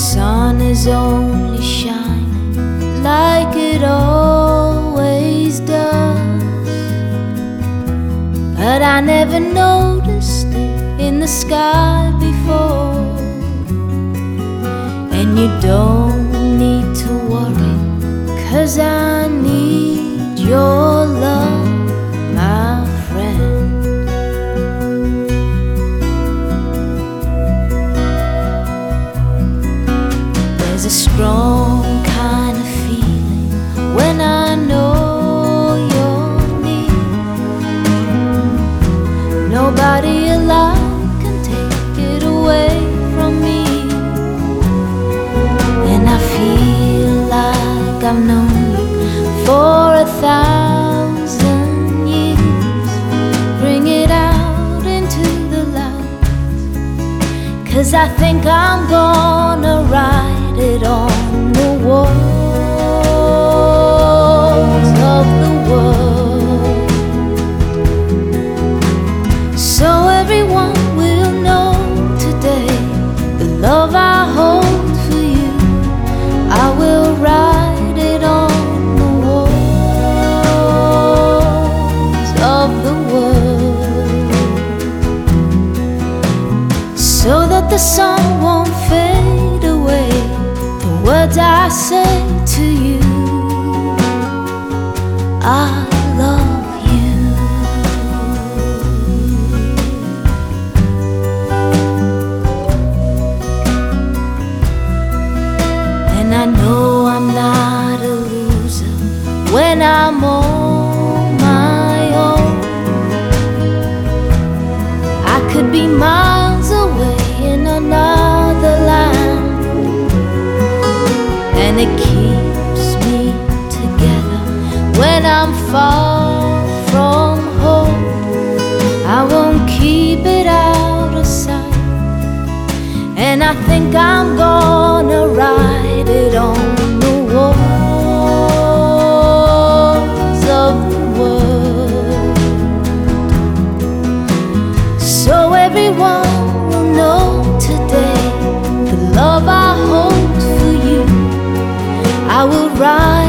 Sun is only shining like it always does. But I never noticed Strong kind of feeling when I know you're near. Nobody alive can take it away from me. And I feel like I've known you for a thousand years. Bring it out into the light. Cause I think I'm gonna write it on the walls of the world. So everyone will know today the love I hold for you. I will write it on the walls of the world so that the sun won't fade words I say to you, I far from home. I won't keep it out of sight. And I think I'm gonna ride it on the walls of the world. So everyone will know today the love I hold for you. I will ride.